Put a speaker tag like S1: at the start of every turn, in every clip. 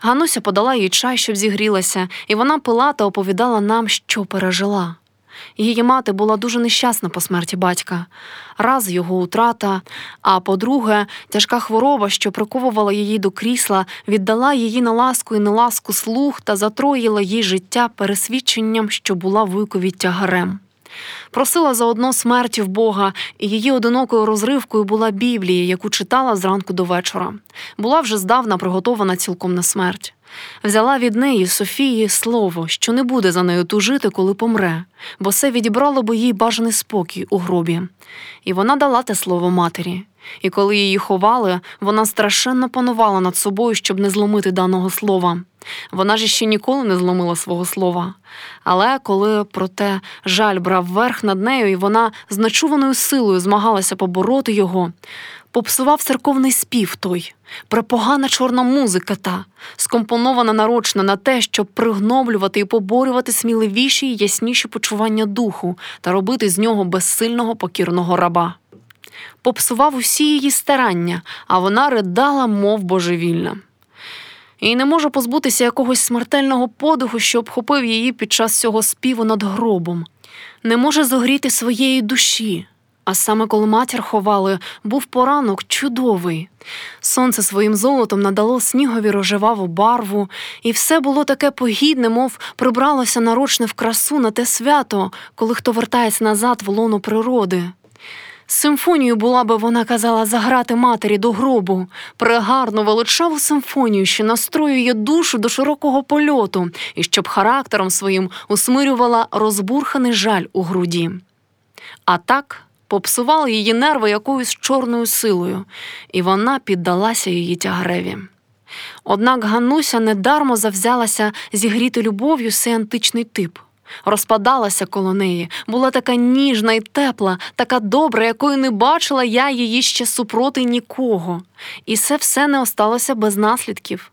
S1: Гануся подала їй чай, щоб зігрілася, і вона пила та оповідала нам, що пережила. Її мати була дуже нещасна по смерті батька, раз його утрата, а по-друге, тяжка хвороба, що приковувала її до крісла, віддала її на ласку і неласку слух та затроїла їй життя пересвідченням, що була вуйкові тягарем. Просила заодно смерті в Бога, і її одинокою розривкою була Біблія, яку читала зранку до вечора. Була вже здавна приготована цілком на смерть. Взяла від неї Софії слово, що не буде за нею тужити, коли помре, бо це відібрало би їй бажаний спокій у гробі. І вона дала те слово матері. І коли її ховали, вона страшенно панувала над собою, щоб не зломити даного слова. Вона ж ще ніколи не зломила свого слова. Але коли, проте, жаль брав верх над нею, і вона з нечуваною силою змагалася побороти його, попсував церковний спів той, препогана чорна музика та, скомпонована нарочно на те, щоб пригноблювати і поборювати сміливіші й ясніші почування духу та робити з нього безсильного покірного раба. Попсував усі її старання, а вона ридала, мов божевільна. І не можу позбутися якогось смертельного подиху, що обхопив її під час цього співу над гробом, не може зогріти своєї душі. А саме коли матір ховали, був поранок чудовий. Сонце своїм золотом надало снігові рожеваву барву, і все було таке погідне, мов прибралося нарочне в красу на те свято, коли хто вертається назад в лоно природи. Симфонію була би, вона казала, заграти матері до гробу, прегарну величаву симфонію, що настроює душу до широкого польоту і щоб характером своїм усмирювала розбурханий жаль у груді. А так попсували її нерви якоюсь чорною силою, і вона піддалася її тягареві. Однак Гануся недармо завзялася зігріти любов'ю сей античний тип. Розпадалася коло неї, була така ніжна і тепла, така добра, якої не бачила я її ще супроти нікого, і це все не осталося без наслідків.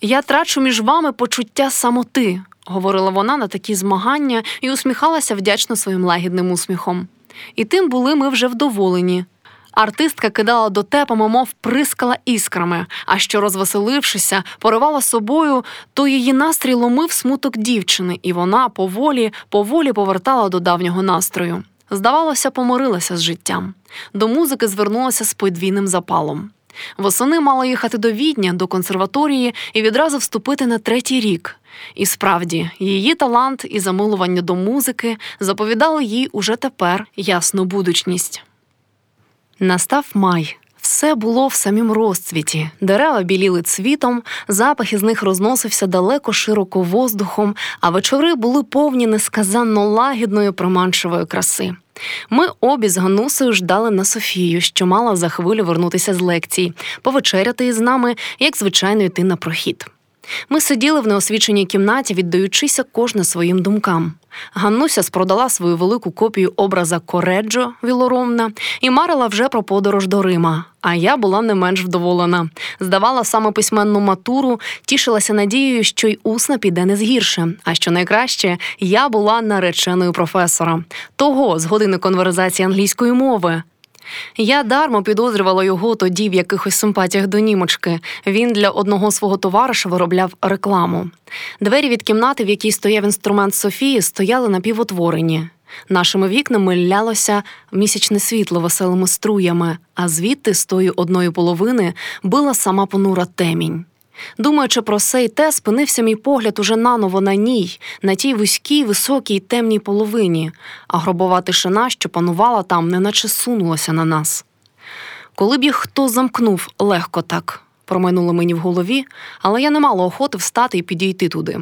S1: Я трачу між вами почуття самоти, говорила вона на такі змагання і усміхалася вдячно своїм лагідним усміхом. І тим були ми вже вдоволені. Артистка кидала до тепами, мов прискала іскрами, а що, розвеселившися, поривала собою, то її настрій ломив смуток дівчини, і вона поволі, поволі повертала до давнього настрою. Здавалося, помирилася з життям. До музики звернулася з подвійним запалом. Восени мала їхати до відня, до консерваторії і відразу вступити на третій рік. І справді, її талант і замилування до музики заповідали їй уже тепер ясну будучність. Настав май. Все було в самім розцвіті. Дерева біліли цвітом, запах із них розносився далеко широко воздухом, а вечори були повні несказанно лагідної приманчивої краси. Ми обі з Ганусею ждали на Софію, що мала за хвилю вернутися з лекцій, повечеряти із нами, як звичайно, йти на прохід. Ми сиділи в неосвіченій кімнаті, віддаючися кожне своїм думкам. Ганнуся спродала свою велику копію образа Кореджо Вілоромна і марила вже про подорож до Рима. А я була не менш вдоволена. Здавала саме письменну матуру, тішилася надією, що й усна піде не згірше. А що найкраще, я була нареченою професора, того з години конверзації англійської мови. Я дармо підозрювала його тоді в якихось симпатіях до німочки. Він для одного свого товариша виробляв рекламу. Двері від кімнати, в якій стояв інструмент Софії, стояли напівотворені. Нашими вікнами лялося місячне світло веселими струями, а звідти з тої одної половини била сама понура темінь. Думаючи про сей те, спинився мій погляд уже наново на ній, на тій вузькій, високій темній половині, а гробова тишина, що панувала там, неначе сунулася на нас. Коли б їх хто замкнув легко так, промайнуло мені в голові, але я не мала охоти встати і підійти туди.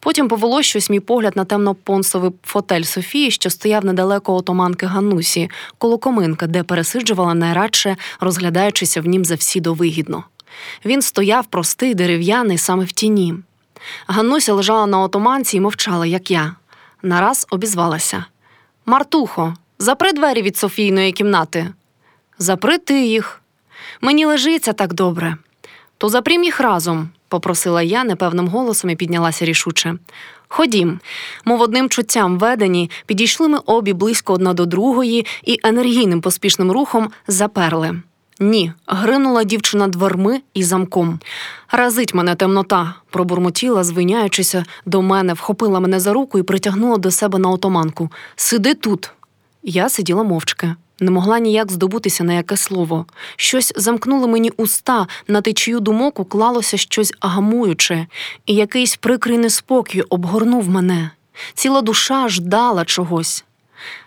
S1: Потім повело щось мій погляд на темно-понсовий фотель Софії, що стояв недалеко отоманки Ганусі, коло коминка, де пересиджувала найрадше, розглядаючися в нім завсідо вигідно. Він стояв простий, дерев'яний, саме в тіні. Ганнуся лежала на отоманці і мовчала, як я. Нараз обізвалася. Мартухо, запри двері від Софійної кімнати. Запри ти їх. Мені лежиться так добре. То запрім їх разом, попросила я непевним голосом і піднялася рішуче. Ходім, мов одним чуттям ведені, підійшли ми обі близько одна до другої і енергійним поспішним рухом заперли. Ні, гринула дівчина дверми і замком. Разить мене темнота, пробурмотіла, звиняючися до мене, вхопила мене за руку і притягнула до себе на отоманку. Сиди тут. Я сиділа мовчки. Не могла ніяк здобутися на яке слово. Щось замкнуло мені уста, на течію думок уклалося щось гамуюче, і якийсь прикрий неспокій обгорнув мене. Ціла душа ждала чогось.